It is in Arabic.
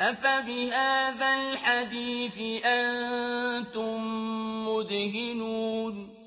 أَفَبِهَٰذَا الْحَدِيثِ أَنتُم مُّدْهِنُونَ